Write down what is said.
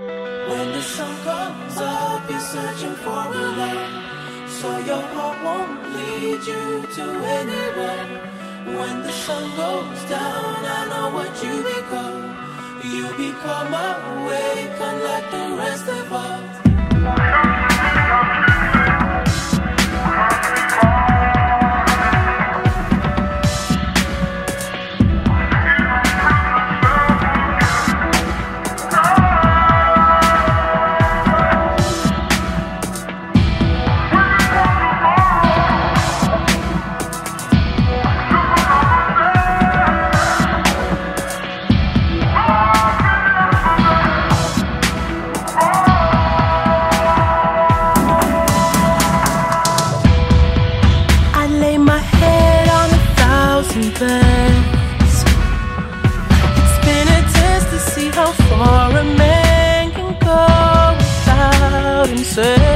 When the sun comes up, you're searching for a light. So your heart won't lead you to anyone. When the sun goes down, I know what you become. You become awake, unlike the rest of us. best. been a test to see how far a man can go without himself.